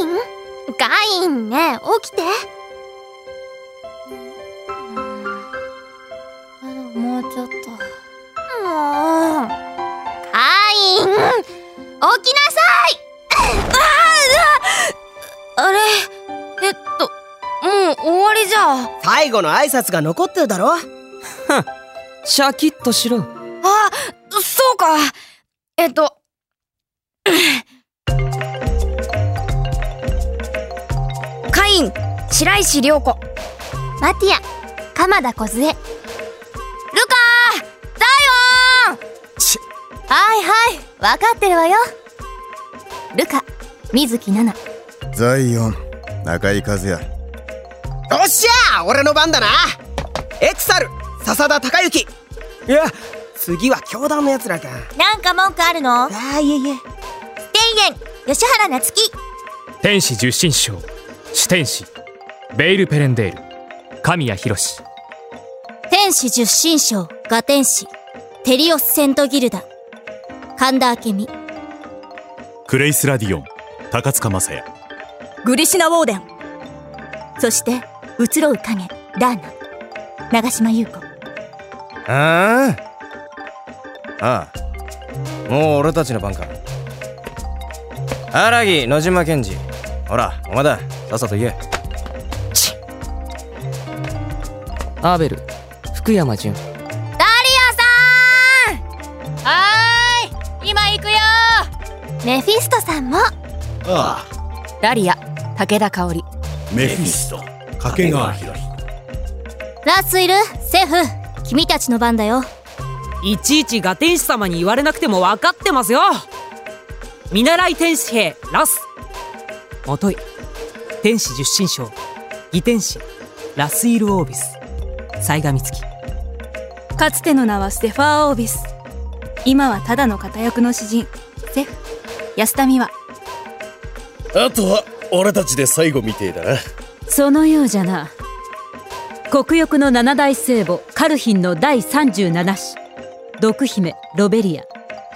インガインね起きて。もうちょっと。もうカイン起きなさい。あれえっともう終わりじゃ。最後の挨拶が残ってるだろ。シャキッとしろ。あそうか。えっとイン白石涼子。マティア鎌田梢ルカダイオン。はいはい分かってるわよ。ルカ水木奈々。ザイオン中井和也。よっしゃー俺の番だな。エクサル笹田孝之。いや次は教団のやつらか。なんか文句あるの？ああいえいえ。天元吉原夏樹天使十神将主天使ベイル・ペレンデール神谷博史天使十神将ガ天使テリオスセントギルダ。神田明美。クレイス・ラディオン高塚雅也。グリシナ・ウォーデン。そして移ろう影ダーナ。長島優子。ああああ。もう俺たちの番か。荒木野島健二ほらお前だ。さっさと言えアーベル福山潤。ダリアさん！はーい今行くよ。メフィストさんも。あダリア武田香織。メフィスト。掛川博ラスイルセフ。君たちの番だよ。いちいちガ天使様に言われなくても分かってますよ。見習い天使兵ラスもとい。天使十神将。義天使。ラスイル・オービス。雑賀美月かつての名はステファー・オービス。今はただの片役の詩人。セフ。安田美和。あとは俺たちで最後みてえだな。そのようじゃな。国翼の七大聖母。カルヒンの第37子毒姫ロベリア。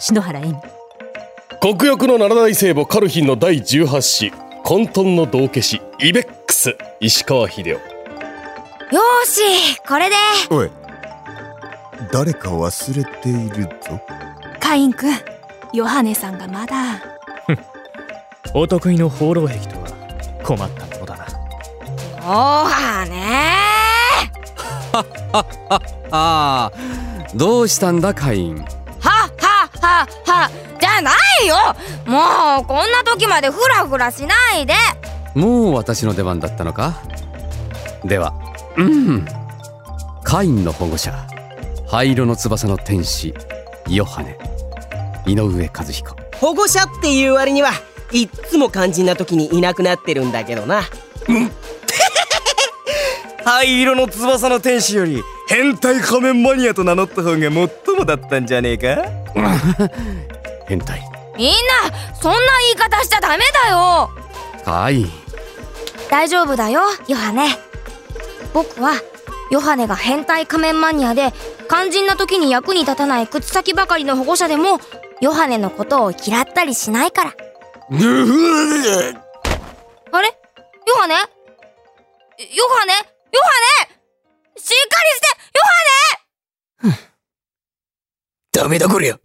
篠原恵美。国翼の七大聖母カルヒンの第18子混沌の道化師イベックス石川秀夫。よーしこれで。おい誰か忘れているぞ。カインくんヨハネさんがまだ。お得意の放浪癖とは困ったものだな。お はねああどうしたんだカイン？はははは。じゃないよ。もうこんな時までフラフラしないで。もう私の出番だったのか？ではうん。カインの保護者灰色の翼の天使ヨハネ。井上和彦。保護者っていう割にはいっつも肝心な時にいなくなってるんだけどな。灰色の翼の天使より変態仮面マニアと名乗った方が最もだったんじゃねえか？変態。みんなそんな言い方しちゃダメだよ。カイン大丈夫だよヨハネ。僕はヨハネが変態仮面マニアで肝心な時に役に立たない口先ばかりの保護者でもヨハネのことを嫌ったりしないから。あれ？ヨハネ？ヨハネ？ヨハネ？しっかりしてヨハネ！ダメだこりゃ